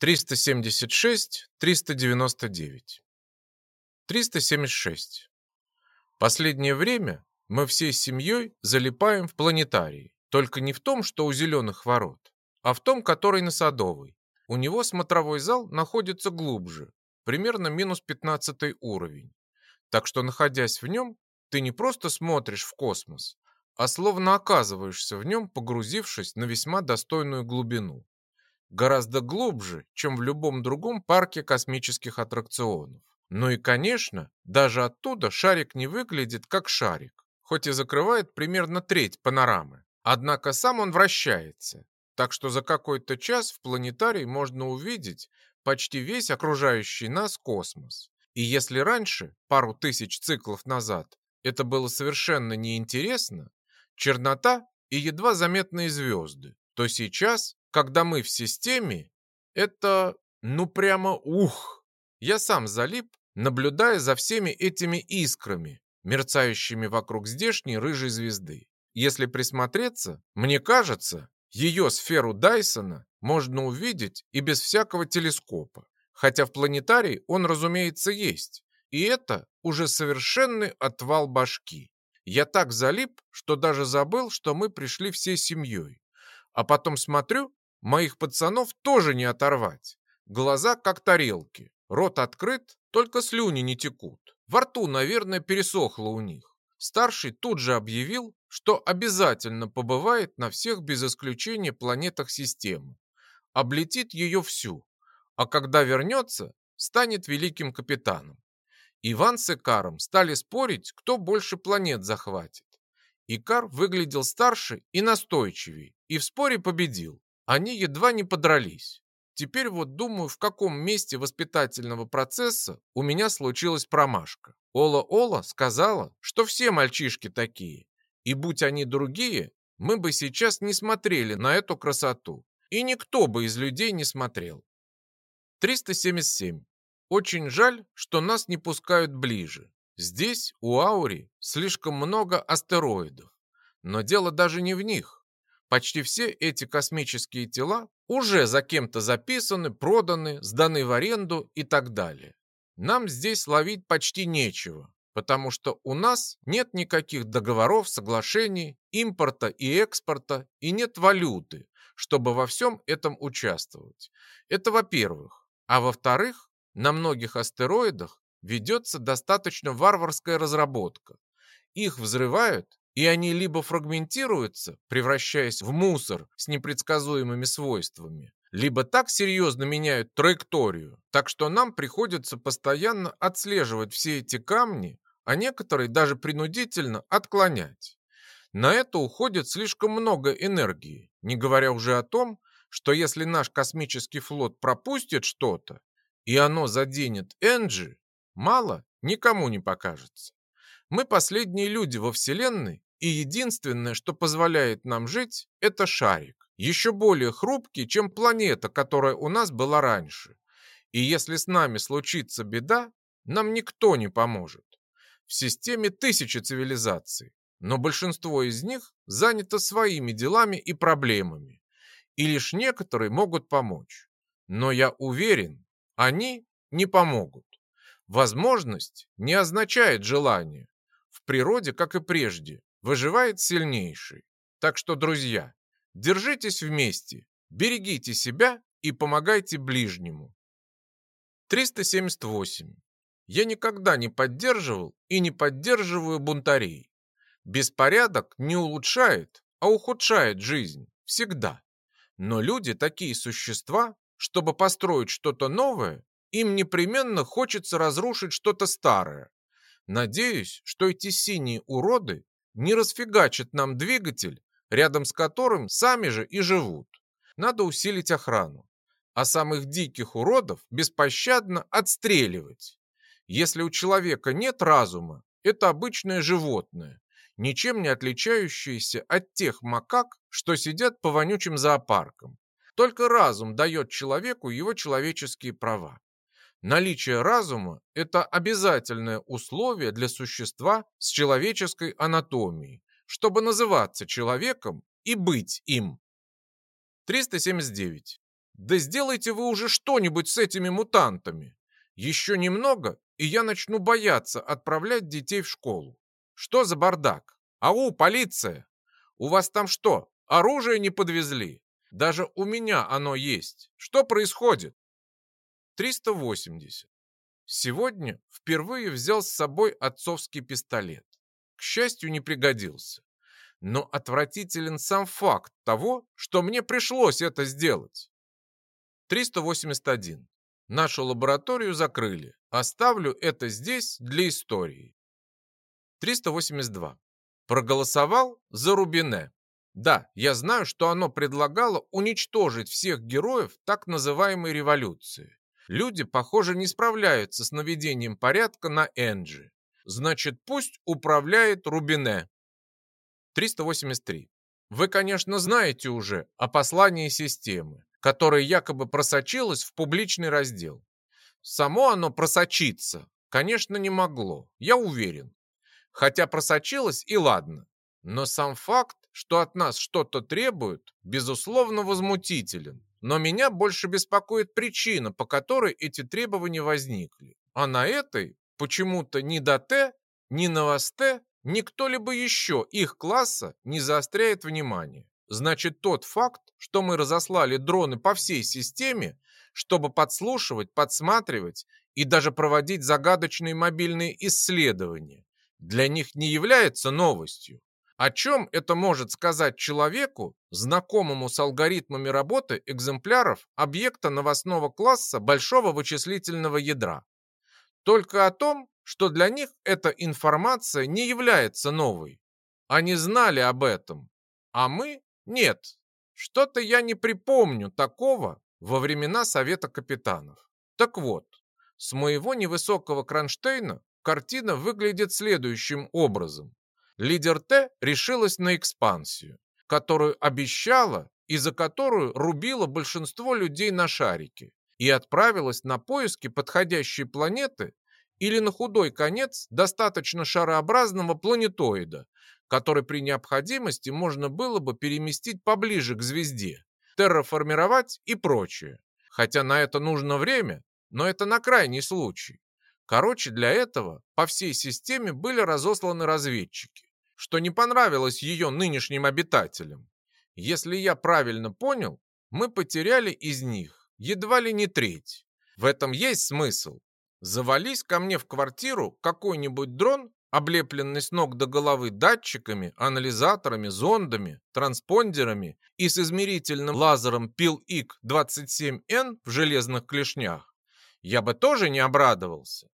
376, 399. 376. Последнее время мы всей семьей залипаем в планетарии. Только не в том, что у зеленых ворот, а в том, который на Садовой. У него смотровой зал находится глубже, примерно минус 15 уровень. Так что, находясь в нем, ты не просто смотришь в космос, а словно оказываешься в нем, погрузившись на весьма достойную глубину гораздо глубже, чем в любом другом парке космических аттракционов. Ну и, конечно, даже оттуда шарик не выглядит как шарик, хоть и закрывает примерно треть панорамы. Однако сам он вращается, так что за какой-то час в планетарий можно увидеть почти весь окружающий нас космос. И если раньше, пару тысяч циклов назад, это было совершенно неинтересно, чернота и едва заметные звезды, то сейчас когда мы в системе, это, ну прямо ух. Я сам залип, наблюдая за всеми этими искрами, мерцающими вокруг здешней рыжей звезды. Если присмотреться, мне кажется, ее сферу Дайсона можно увидеть и без всякого телескопа. Хотя в планетарии он, разумеется, есть. И это уже совершенный отвал башки. Я так залип, что даже забыл, что мы пришли всей семьей. А потом смотрю, Моих пацанов тоже не оторвать. Глаза как тарелки, рот открыт, только слюни не текут. Во рту, наверное, пересохло у них. Старший тут же объявил, что обязательно побывает на всех без исключения планетах системы. Облетит ее всю, а когда вернется, станет великим капитаном. Иван с Икаром стали спорить, кто больше планет захватит. Икар выглядел старше и настойчивее, и в споре победил. Они едва не подрались. Теперь вот думаю, в каком месте воспитательного процесса у меня случилась промашка. Ола-Ола сказала, что все мальчишки такие, и будь они другие, мы бы сейчас не смотрели на эту красоту, и никто бы из людей не смотрел. 377. Очень жаль, что нас не пускают ближе. Здесь, у Аури, слишком много астероидов. Но дело даже не в них. Почти все эти космические тела уже за кем-то записаны, проданы, сданы в аренду и так далее. Нам здесь ловить почти нечего, потому что у нас нет никаких договоров, соглашений, импорта и экспорта, и нет валюты, чтобы во всем этом участвовать. Это во-первых. А во-вторых, на многих астероидах ведется достаточно варварская разработка. Их взрывают и они либо фрагментируются, превращаясь в мусор с непредсказуемыми свойствами, либо так серьезно меняют траекторию, так что нам приходится постоянно отслеживать все эти камни, а некоторые даже принудительно отклонять. На это уходит слишком много энергии, не говоря уже о том, что если наш космический флот пропустит что-то, и оно заденет Энджи, мало никому не покажется. Мы последние люди во Вселенной, и единственное, что позволяет нам жить, это шарик. Еще более хрупкий, чем планета, которая у нас была раньше. И если с нами случится беда, нам никто не поможет. В системе тысячи цивилизаций, но большинство из них занято своими делами и проблемами. И лишь некоторые могут помочь. Но я уверен, они не помогут. Возможность не означает желание. В природе, как и прежде, выживает сильнейший. Так что, друзья, держитесь вместе, берегите себя и помогайте ближнему. 378. Я никогда не поддерживал и не поддерживаю бунтарей. Беспорядок не улучшает, а ухудшает жизнь. Всегда. Но люди такие существа, чтобы построить что-то новое, им непременно хочется разрушить что-то старое. Надеюсь, что эти синие уроды не расфигачат нам двигатель, рядом с которым сами же и живут. Надо усилить охрану, а самых диких уродов беспощадно отстреливать. Если у человека нет разума, это обычное животное, ничем не отличающееся от тех макак, что сидят по вонючим зоопаркам. Только разум дает человеку его человеческие права. Наличие разума – это обязательное условие для существа с человеческой анатомией, чтобы называться человеком и быть им. 379. Да сделайте вы уже что-нибудь с этими мутантами. Еще немного, и я начну бояться отправлять детей в школу. Что за бардак? Ау, полиция! У вас там что, оружие не подвезли? Даже у меня оно есть. Что происходит? 380. Сегодня впервые взял с собой отцовский пистолет. К счастью, не пригодился. Но отвратителен сам факт того, что мне пришлось это сделать. 381. Нашу лабораторию закрыли. Оставлю это здесь для истории. 382. Проголосовал за Рубине. Да, я знаю, что оно предлагало уничтожить всех героев так называемой революции. Люди, похоже, не справляются с наведением порядка на Энджи. Значит, пусть управляет Рубине. 383. Вы, конечно, знаете уже о послании системы, которое якобы просочилось в публичный раздел. Само оно просочиться, конечно, не могло, я уверен. Хотя просочилось и ладно. Но сам факт, что от нас что-то требуют, безусловно, возмутителен. Но меня больше беспокоит причина, по которой эти требования возникли. А на этой почему-то ни до Т, ни на Восте, ни кто-либо еще их класса не заостряет внимание. Значит, тот факт, что мы разослали дроны по всей системе, чтобы подслушивать, подсматривать и даже проводить загадочные мобильные исследования, для них не является новостью. О чем это может сказать человеку, знакомому с алгоритмами работы экземпляров объекта новостного класса большого вычислительного ядра? Только о том, что для них эта информация не является новой. Они знали об этом, а мы нет. Что-то я не припомню такого во времена Совета капитанов. Так вот, с моего невысокого кронштейна картина выглядит следующим образом. Лидер Т решилась на экспансию, которую обещала и за которую рубила большинство людей на шарике, и отправилась на поиски подходящей планеты или на худой конец достаточно шарообразного планетоида, который при необходимости можно было бы переместить поближе к звезде, терраформировать и прочее. Хотя на это нужно время, но это на крайний случай. Короче, для этого по всей системе были разосланы разведчики что не понравилось ее нынешним обитателям. Если я правильно понял, мы потеряли из них едва ли не треть. В этом есть смысл. Завались ко мне в квартиру какой-нибудь дрон, облепленный с ног до головы датчиками, анализаторами, зондами, транспондерами и с измерительным лазером PIL-IC-27N в железных клешнях, я бы тоже не обрадовался.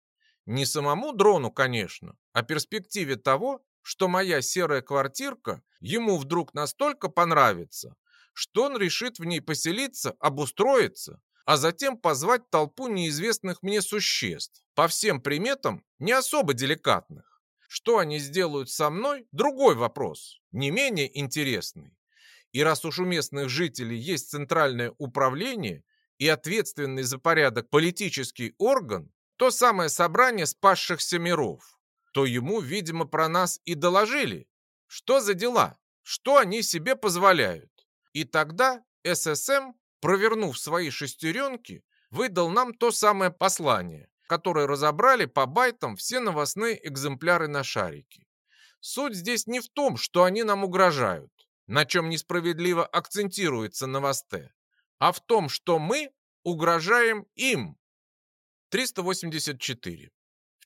Не самому дрону, конечно, а перспективе того, что моя серая квартирка ему вдруг настолько понравится, что он решит в ней поселиться, обустроиться, а затем позвать толпу неизвестных мне существ, по всем приметам не особо деликатных. Что они сделают со мной – другой вопрос, не менее интересный. И раз уж у местных жителей есть центральное управление и ответственный за порядок политический орган, то самое собрание спасшихся миров то ему, видимо, про нас и доложили. Что за дела? Что они себе позволяют? И тогда ССМ, провернув свои шестеренки, выдал нам то самое послание, которое разобрали по байтам все новостные экземпляры на шарике. Суть здесь не в том, что они нам угрожают, на чем несправедливо акцентируется новосте, а в том, что мы угрожаем им. 384.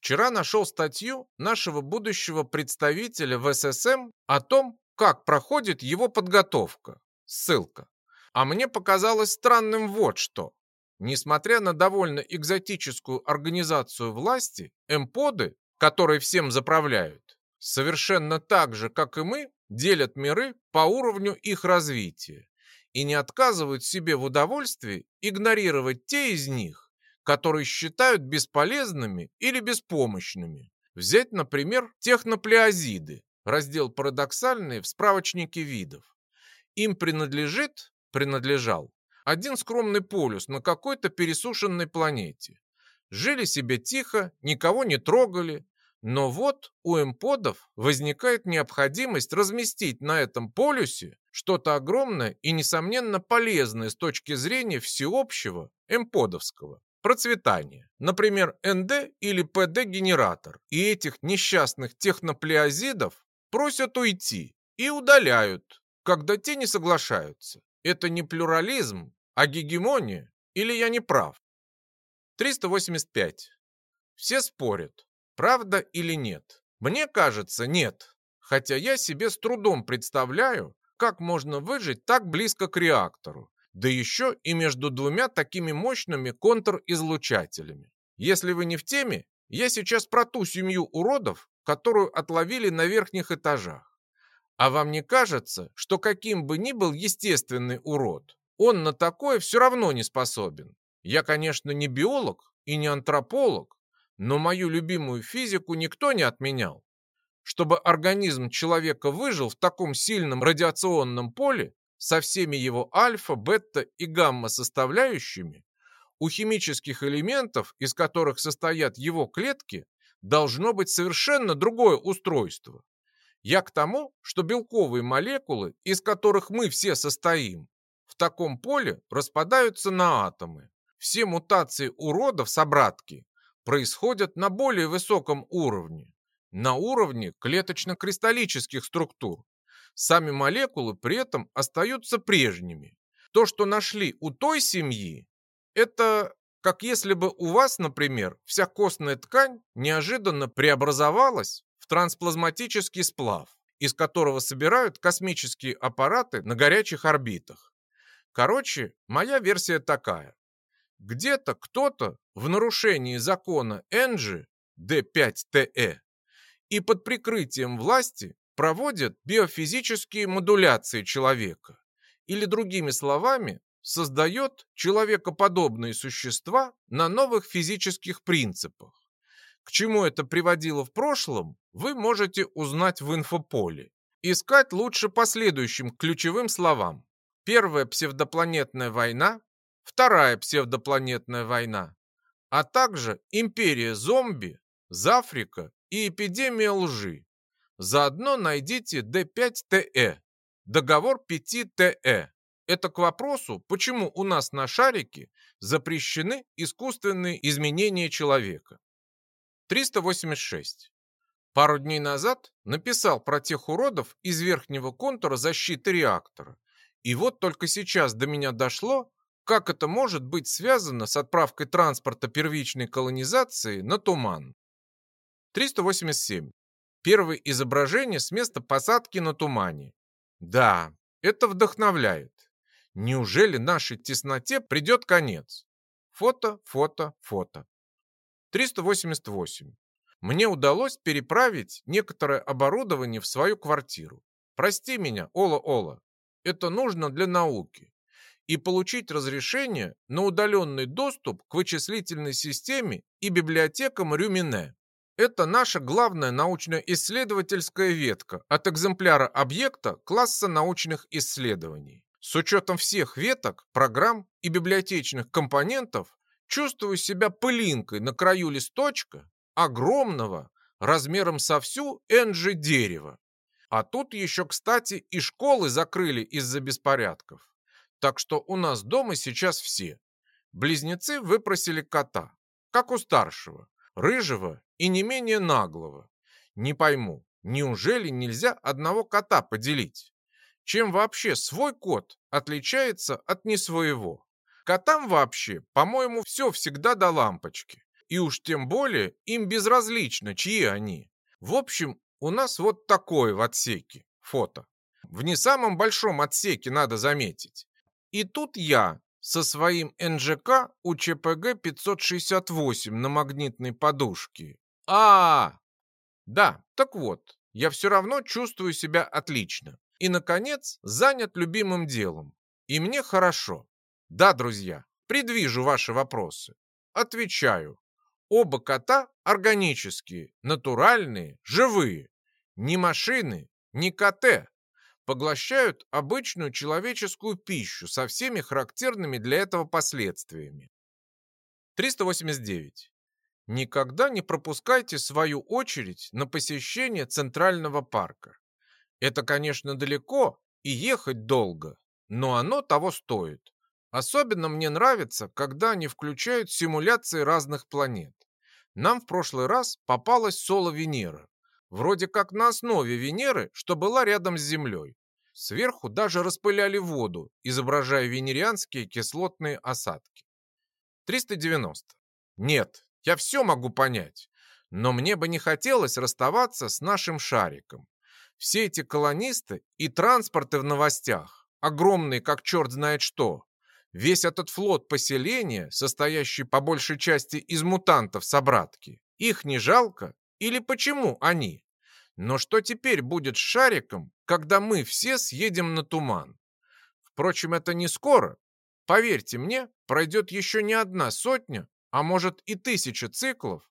Вчера нашел статью нашего будущего представителя в ССМ о том, как проходит его подготовка. Ссылка. А мне показалось странным вот что. Несмотря на довольно экзотическую организацию власти, эмподы, которые всем заправляют, совершенно так же, как и мы, делят миры по уровню их развития и не отказывают себе в удовольствии игнорировать те из них, которые считают бесполезными или беспомощными. Взять, например, техноплеозиды, раздел парадоксальные в справочнике видов. Им принадлежит, принадлежал, один скромный полюс на какой-то пересушенной планете. Жили себе тихо, никого не трогали, Но вот у эмподов возникает необходимость разместить на этом полюсе что-то огромное и, несомненно, полезное с точки зрения всеобщего эмподовского процветания. Например, НД или ПД-генератор. И этих несчастных техноплеозидов просят уйти и удаляют, когда те не соглашаются. Это не плюрализм, а гегемония? Или я не прав? 385. Все спорят, правда или нет. Мне кажется, нет. Хотя я себе с трудом представляю, как можно выжить так близко к реактору, да еще и между двумя такими мощными контр-излучателями. Если вы не в теме, я сейчас про ту семью уродов, которую отловили на верхних этажах. А вам не кажется, что каким бы ни был естественный урод, он на такое все равно не способен? Я, конечно, не биолог и не антрополог, но мою любимую физику никто не отменял. Чтобы организм человека выжил в таком сильном радиационном поле со всеми его альфа, бета и гамма составляющими, у химических элементов, из которых состоят его клетки, должно быть совершенно другое устройство. Я к тому, что белковые молекулы, из которых мы все состоим, в таком поле распадаются на атомы. Все мутации уродов собратки происходят на более высоком уровне, на уровне клеточно-кристаллических структур. Сами молекулы при этом остаются прежними. То, что нашли у той семьи, это как если бы у вас, например, вся костная ткань неожиданно преобразовалась в трансплазматический сплав, из которого собирают космические аппараты на горячих орбитах. Короче, моя версия такая. Где-то кто-то в нарушении закона Энджи D5TE и под прикрытием власти проводит биофизические модуляции человека. Или другими словами, создает человекоподобные существа на новых физических принципах. К чему это приводило в прошлом, вы можете узнать в инфополе. Искать лучше по следующим ключевым словам. Первая псевдопланетная война, вторая псевдопланетная война, а также империя зомби, Зафрика и эпидемия лжи. Заодно найдите D5TE, договор 5TE. Это к вопросу, почему у нас на шарике запрещены искусственные изменения человека. 386. Пару дней назад написал про тех уродов из верхнего контура защиты реактора. И вот только сейчас до меня дошло, как это может быть связано с отправкой транспорта первичной колонизации на Туман. 387. Первое изображение с места посадки на Тумане. Да, это вдохновляет. Неужели нашей тесноте придет конец? Фото, фото, фото. 388. Мне удалось переправить некоторое оборудование в свою квартиру. Прости меня, Ола-Ола. Это нужно для науки. И получить разрешение на удаленный доступ к вычислительной системе и библиотекам Рюмине. Это наша главная научно-исследовательская ветка от экземпляра объекта класса научных исследований. С учетом всех веток, программ и библиотечных компонентов чувствую себя пылинкой на краю листочка огромного, размером со всю Энджи дерева. А тут еще, кстати, и школы закрыли из-за беспорядков. Так что у нас дома сейчас все. Близнецы выпросили кота, как у старшего, рыжего и не менее наглого. Не пойму, неужели нельзя одного кота поделить? чем вообще свой кот отличается от не своего. Котам вообще, по-моему, все всегда до лампочки. И уж тем более им безразлично, чьи они. В общем, у нас вот такое в отсеке фото. В не самом большом отсеке, надо заметить. И тут я со своим НЖК у ЧПГ 568 на магнитной подушке. А, -а, Да, так вот, я все равно чувствую себя отлично. И, наконец, занят любимым делом. И мне хорошо. Да, друзья, предвижу ваши вопросы. Отвечаю. Оба кота органические, натуральные, живые. Ни машины, ни КТ. Поглощают обычную человеческую пищу со всеми характерными для этого последствиями. 389. Никогда не пропускайте свою очередь на посещение Центрального парка. Это, конечно, далеко и ехать долго, но оно того стоит. Особенно мне нравится, когда они включают симуляции разных планет. Нам в прошлый раз попалась соло Венера. Вроде как на основе Венеры, что была рядом с Землей. Сверху даже распыляли воду, изображая венерианские кислотные осадки. 390. Нет, я все могу понять, но мне бы не хотелось расставаться с нашим шариком. Все эти колонисты и транспорты в новостях, огромные как черт знает что, весь этот флот поселения, состоящий по большей части из мутантов-собратки, их не жалко? Или почему они? Но что теперь будет с шариком, когда мы все съедем на туман? Впрочем, это не скоро. Поверьте мне, пройдет еще не одна сотня, а может и тысяча циклов,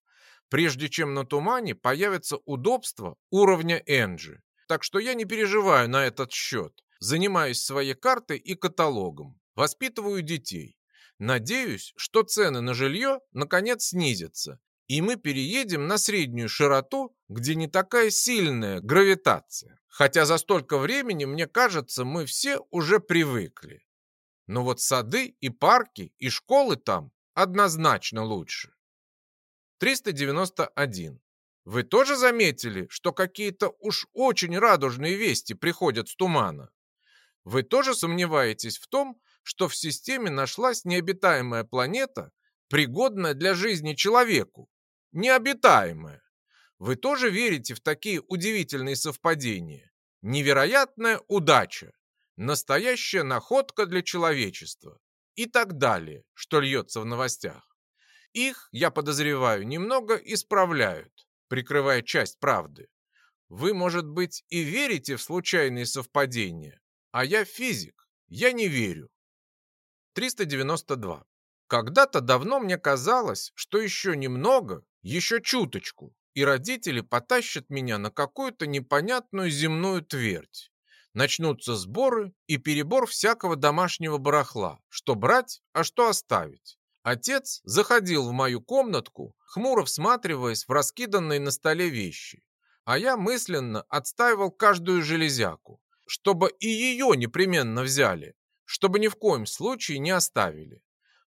прежде чем на тумане появится удобство уровня Энджи. Так что я не переживаю на этот счет. Занимаюсь своей картой и каталогом. Воспитываю детей. Надеюсь, что цены на жилье наконец снизятся, и мы переедем на среднюю широту, где не такая сильная гравитация. Хотя за столько времени, мне кажется, мы все уже привыкли. Но вот сады и парки, и школы там однозначно лучше. 391. Вы тоже заметили, что какие-то уж очень радужные вести приходят с тумана? Вы тоже сомневаетесь в том, что в системе нашлась необитаемая планета, пригодная для жизни человеку? Необитаемая. Вы тоже верите в такие удивительные совпадения? Невероятная удача, настоящая находка для человечества и так далее, что льется в новостях. Их, я подозреваю, немного исправляют, прикрывая часть правды. Вы, может быть, и верите в случайные совпадения, а я физик, я не верю. 392. Когда-то давно мне казалось, что еще немного, еще чуточку, и родители потащат меня на какую-то непонятную земную твердь. Начнутся сборы и перебор всякого домашнего барахла, что брать, а что оставить. Отец заходил в мою комнатку, хмуро всматриваясь в раскиданные на столе вещи. А я мысленно отстаивал каждую железяку, чтобы и ее непременно взяли, чтобы ни в коем случае не оставили.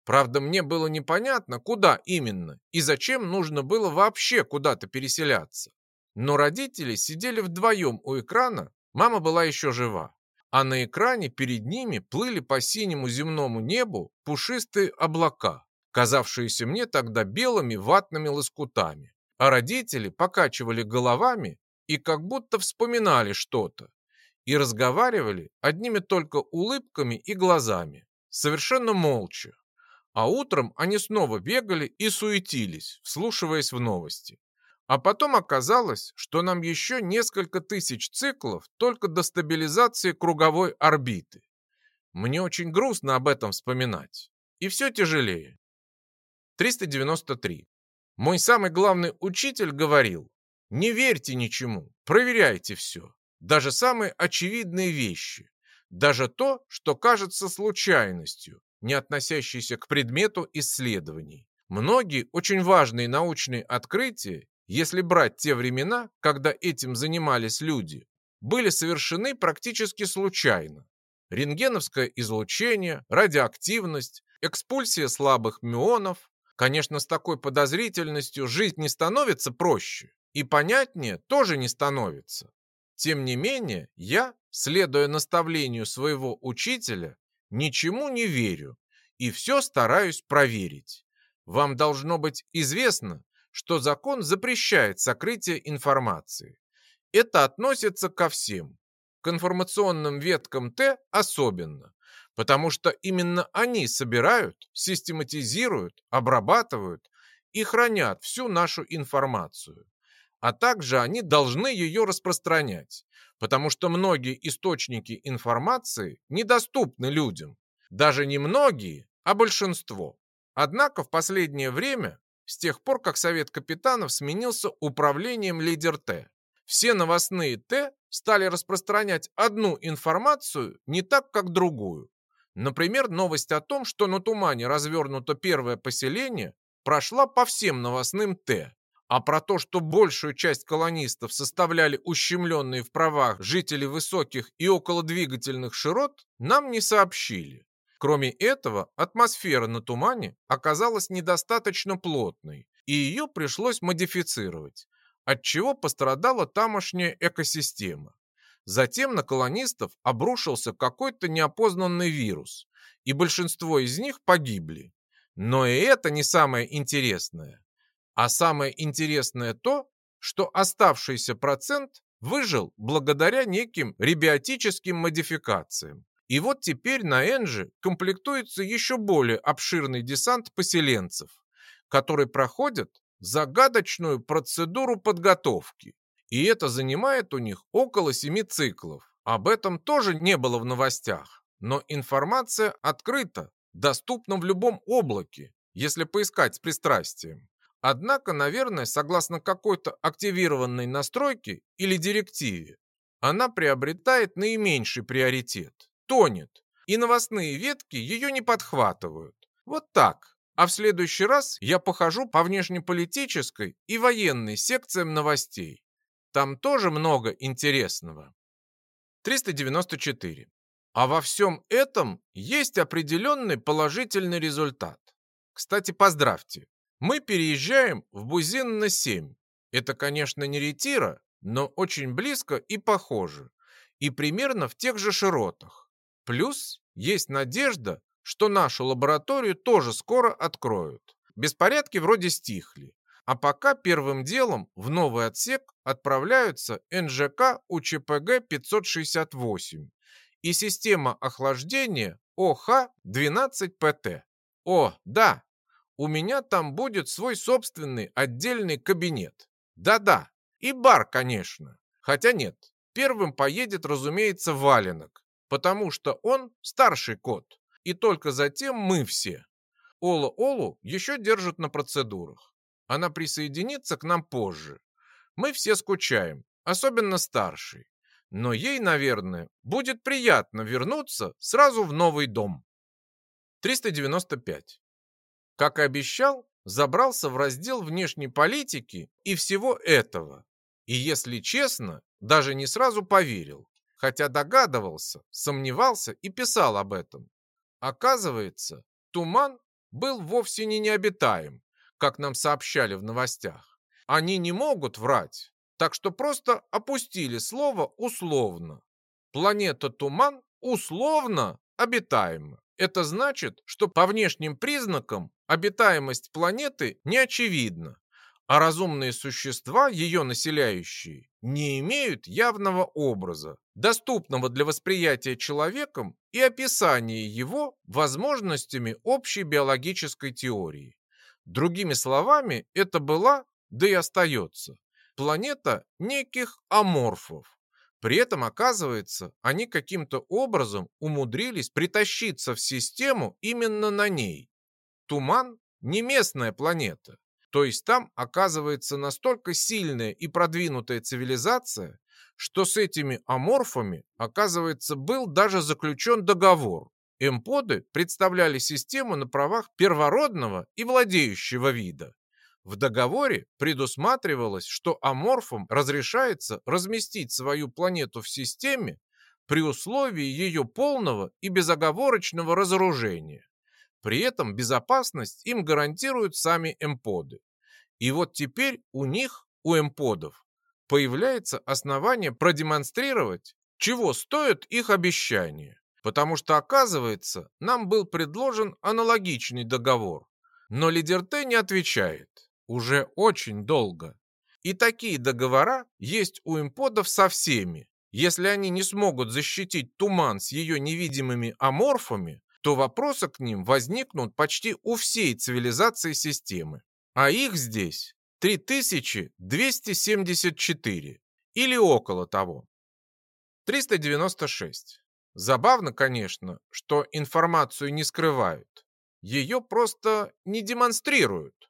Правда, мне было непонятно, куда именно и зачем нужно было вообще куда-то переселяться. Но родители сидели вдвоем у экрана Мама была еще жива, а на экране перед ними плыли по синему земному небу пушистые облака, казавшиеся мне тогда белыми ватными лоскутами. А родители покачивали головами и как будто вспоминали что-то и разговаривали одними только улыбками и глазами, совершенно молча. А утром они снова бегали и суетились, вслушиваясь в новости. А потом оказалось, что нам еще несколько тысяч циклов только до стабилизации круговой орбиты. Мне очень грустно об этом вспоминать. И все тяжелее. 393. Мой самый главный учитель говорил, не верьте ничему, проверяйте все. Даже самые очевидные вещи. Даже то, что кажется случайностью, не относящейся к предмету исследований. Многие очень важные научные открытия если брать те времена, когда этим занимались люди, были совершены практически случайно. Рентгеновское излучение, радиоактивность, экспульсия слабых мюонов. Конечно, с такой подозрительностью жизнь не становится проще, и понятнее тоже не становится. Тем не менее, я, следуя наставлению своего учителя, ничему не верю и все стараюсь проверить. Вам должно быть известно, что закон запрещает сокрытие информации. Это относится ко всем. К информационным веткам Т особенно, потому что именно они собирают, систематизируют, обрабатывают и хранят всю нашу информацию. А также они должны ее распространять, потому что многие источники информации недоступны людям. Даже не многие, а большинство. Однако в последнее время с тех пор, как Совет капитанов сменился управлением лидер Т. Все новостные Т стали распространять одну информацию не так, как другую. Например, новость о том, что на Тумане развернуто первое поселение, прошла по всем новостным Т. А про то, что большую часть колонистов составляли ущемленные в правах жители высоких и околодвигательных широт, нам не сообщили. Кроме этого, атмосфера на тумане оказалась недостаточно плотной, и ее пришлось модифицировать, отчего пострадала тамошняя экосистема. Затем на колонистов обрушился какой-то неопознанный вирус, и большинство из них погибли. Но и это не самое интересное. А самое интересное то, что оставшийся процент выжил благодаря неким ребиотическим модификациям. И вот теперь на Энже комплектуется еще более обширный десант поселенцев, который проходит загадочную процедуру подготовки. И это занимает у них около семи циклов. Об этом тоже не было в новостях, но информация открыта, доступна в любом облаке, если поискать с пристрастием. Однако, наверное, согласно какой-то активированной настройке или директиве, она приобретает наименьший приоритет, тонет, и новостные ветки ее не подхватывают. Вот так. А в следующий раз я похожу по внешнеполитической и военной секциям новостей. Там тоже много интересного. 394. А во всем этом есть определенный положительный результат. Кстати, поздравьте, мы переезжаем в Бузин-на-7. Это, конечно, не ретира, но очень близко и похоже. И примерно в тех же широтах. Плюс есть надежда, что нашу лабораторию тоже скоро откроют. Беспорядки вроде стихли. А пока первым делом в новый отсек отправляются НЖК УЧПГ-568 и система охлаждения ОХ-12ПТ. О, да, у меня там будет свой собственный отдельный кабинет. Да-да, и бар, конечно. Хотя нет, первым поедет, разумеется, Валенок, потому что он старший кот, и только затем мы все. Ола-Олу еще держат на процедурах. Она присоединится к нам позже. Мы все скучаем, особенно старший. Но ей, наверное, будет приятно вернуться сразу в новый дом. 395. Как и обещал, забрался в раздел внешней политики и всего этого. И, если честно, даже не сразу поверил, хотя догадывался, сомневался и писал об этом. Оказывается, туман был вовсе не необитаем, как нам сообщали в новостях. Они не могут врать, так что просто опустили слово условно. Планета Туман условно обитаема. Это значит, что по внешним признакам обитаемость планеты не очевидна, а разумные существа, ее населяющие, не имеют явного образа, доступного для восприятия человеком и описания его возможностями общей биологической теории. Другими словами, это была, да и остается, планета неких аморфов, при этом, оказывается, они каким-то образом умудрились притащиться в систему именно на ней. Туман – не местная планета. То есть там оказывается настолько сильная и продвинутая цивилизация, что с этими аморфами, оказывается, был даже заключен договор. Эмподы представляли систему на правах первородного и владеющего вида. В договоре предусматривалось, что аморфам разрешается разместить свою планету в системе при условии ее полного и безоговорочного разоружения. При этом безопасность им гарантируют сами эмподы. И вот теперь у них, у эмподов, появляется основание продемонстрировать, чего стоят их обещания. Потому что, оказывается, нам был предложен аналогичный договор. Но лидер Т не отвечает уже очень долго. И такие договора есть у имподов со всеми. Если они не смогут защитить туман с ее невидимыми аморфами, то вопросы к ним возникнут почти у всей цивилизации системы. А их здесь 3274 или около того. 396. Забавно, конечно, что информацию не скрывают. Ее просто не демонстрируют.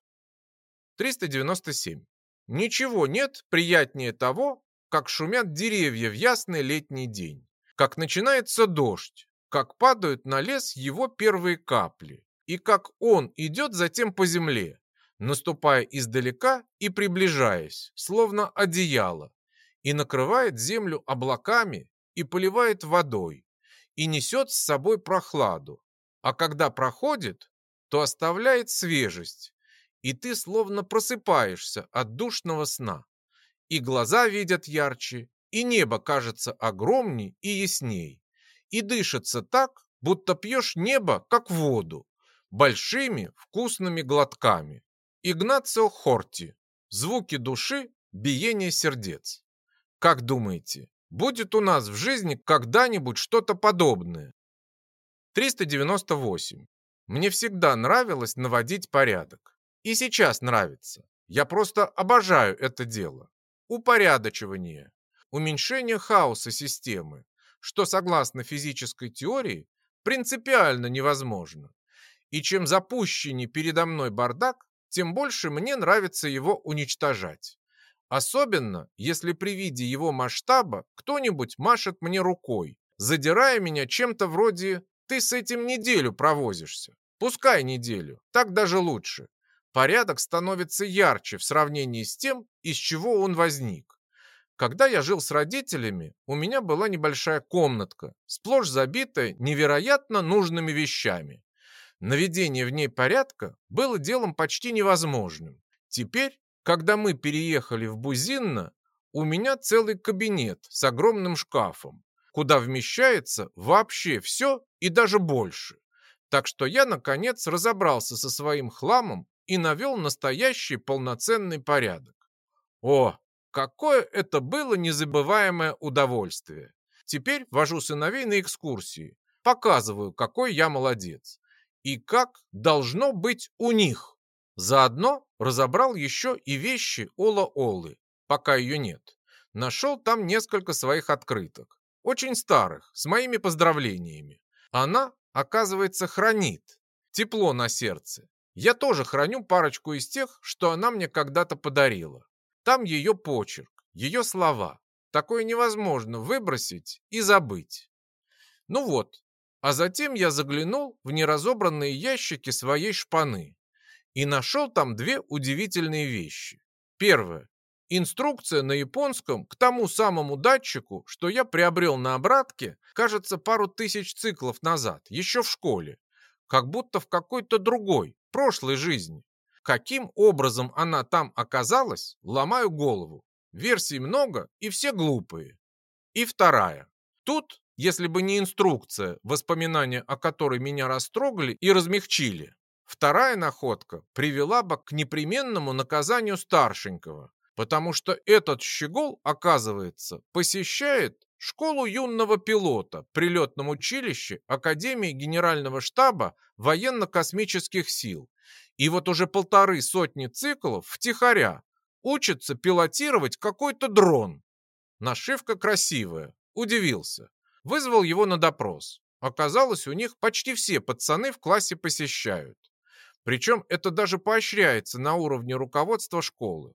397. Ничего нет приятнее того, как шумят деревья в ясный летний день, как начинается дождь, как падают на лес его первые капли, и как он идет затем по земле, наступая издалека и приближаясь, словно одеяло, и накрывает землю облаками и поливает водой, и несет с собой прохладу, а когда проходит, то оставляет свежесть, и ты словно просыпаешься от душного сна. И глаза видят ярче, и небо кажется огромней и ясней, и дышится так, будто пьешь небо, как воду, большими вкусными глотками. Игнацио Хорти. Звуки души, биение сердец. Как думаете, будет у нас в жизни когда-нибудь что-то подобное? 398. Мне всегда нравилось наводить порядок. И сейчас нравится. Я просто обожаю это дело. Упорядочивание, уменьшение хаоса системы, что, согласно физической теории, принципиально невозможно. И чем запущеннее передо мной бардак, тем больше мне нравится его уничтожать. Особенно, если при виде его масштаба кто-нибудь машет мне рукой, задирая меня чем-то вроде «ты с этим неделю провозишься». Пускай неделю, так даже лучше. Порядок становится ярче в сравнении с тем, из чего он возник. Когда я жил с родителями, у меня была небольшая комнатка, сплошь забитая невероятно нужными вещами. Наведение в ней порядка было делом почти невозможным. Теперь, когда мы переехали в Бузинно, у меня целый кабинет с огромным шкафом, куда вмещается вообще все и даже больше. Так что я, наконец, разобрался со своим хламом и навел настоящий полноценный порядок. О, какое это было незабываемое удовольствие! Теперь вожу сыновей на экскурсии, показываю, какой я молодец и как должно быть у них. Заодно разобрал еще и вещи Ола-Олы, пока ее нет. Нашел там несколько своих открыток, очень старых, с моими поздравлениями. Она, оказывается, хранит. Тепло на сердце. Я тоже храню парочку из тех, что она мне когда-то подарила. Там ее почерк, ее слова. Такое невозможно выбросить и забыть. Ну вот, а затем я заглянул в неразобранные ящики своей шпаны и нашел там две удивительные вещи. Первое. Инструкция на японском к тому самому датчику, что я приобрел на обратке, кажется, пару тысяч циклов назад, еще в школе. Как будто в какой-то другой, прошлой жизни. Каким образом она там оказалась, ломаю голову. Версий много и все глупые. И вторая. Тут если бы не инструкция, воспоминания о которой меня растрогали и размягчили. Вторая находка привела бы к непременному наказанию старшенького, потому что этот щегол, оказывается, посещает школу юного пилота при летном училище Академии Генерального штаба военно-космических сил. И вот уже полторы сотни циклов втихаря учится пилотировать какой-то дрон. Нашивка красивая, удивился. Вызвал его на допрос. Оказалось, у них почти все пацаны в классе посещают. Причем это даже поощряется на уровне руководства школы.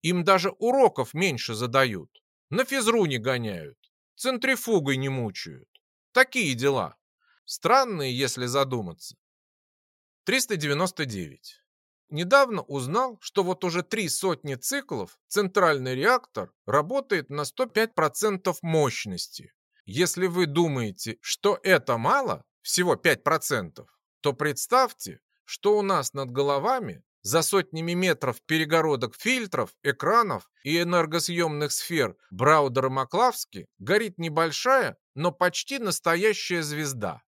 Им даже уроков меньше задают. На физру не гоняют. Центрифугой не мучают. Такие дела. Странные, если задуматься. 399. Недавно узнал, что вот уже три сотни циклов центральный реактор работает на 105% мощности. Если вы думаете, что это мало, всего 5%, то представьте, что у нас над головами за сотнями метров перегородок фильтров, экранов и энергосъемных сфер Браудера-Маклавски горит небольшая, но почти настоящая звезда.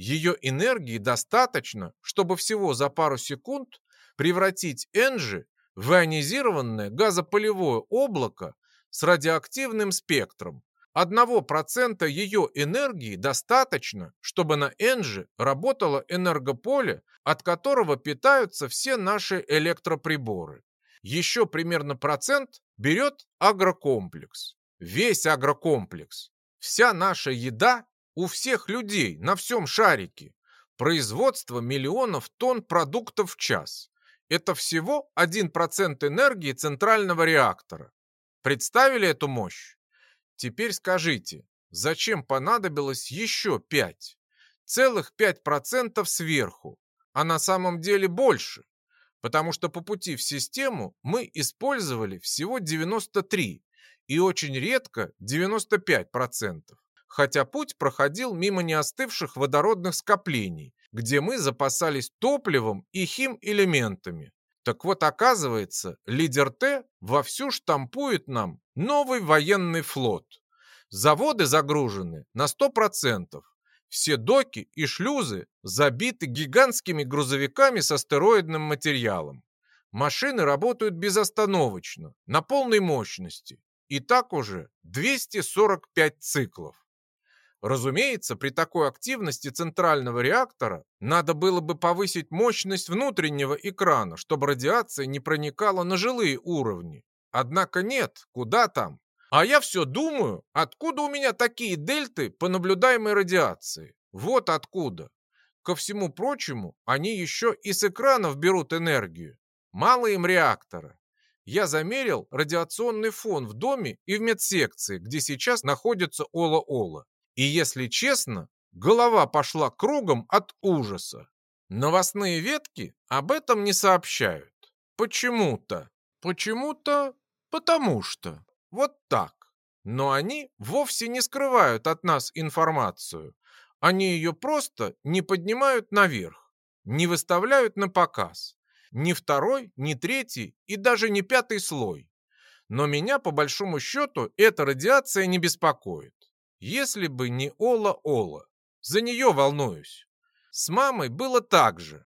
Ее энергии достаточно, чтобы всего за пару секунд превратить Энджи в ионизированное газополевое облако с радиоактивным спектром, Одного процента ее энергии достаточно, чтобы на Энже работало энергополе, от которого питаются все наши электроприборы. Еще примерно процент берет агрокомплекс. Весь агрокомплекс. Вся наша еда у всех людей на всем шарике. Производство миллионов тонн продуктов в час. Это всего 1% энергии центрального реактора. Представили эту мощь? Теперь скажите, зачем понадобилось еще 5? Целых 5% сверху, а на самом деле больше. потому что по пути в систему мы использовали всего 93 и очень редко 95%, хотя путь проходил мимо неостывших водородных скоплений, где мы запасались топливом и хим-элементами. Так вот, оказывается, лидер Т вовсю штампует нам новый военный флот. Заводы загружены на 100%. Все доки и шлюзы забиты гигантскими грузовиками с астероидным материалом. Машины работают безостановочно, на полной мощности. И так уже 245 циклов. Разумеется, при такой активности центрального реактора надо было бы повысить мощность внутреннего экрана, чтобы радиация не проникала на жилые уровни. Однако нет, куда там? А я все думаю, откуда у меня такие дельты по наблюдаемой радиации? Вот откуда. Ко всему прочему, они еще и с экранов берут энергию. Мало им реактора. Я замерил радиационный фон в доме и в медсекции, где сейчас находится Ола-Ола. И если честно, голова пошла кругом от ужаса. Новостные ветки об этом не сообщают. Почему-то. Почему-то. Потому что. Вот так. Но они вовсе не скрывают от нас информацию. Они ее просто не поднимают наверх, не выставляют на показ. Ни второй, ни третий и даже не пятый слой. Но меня, по большому счету, эта радиация не беспокоит. Если бы не Ола-Ола. За нее волнуюсь. С мамой было так же.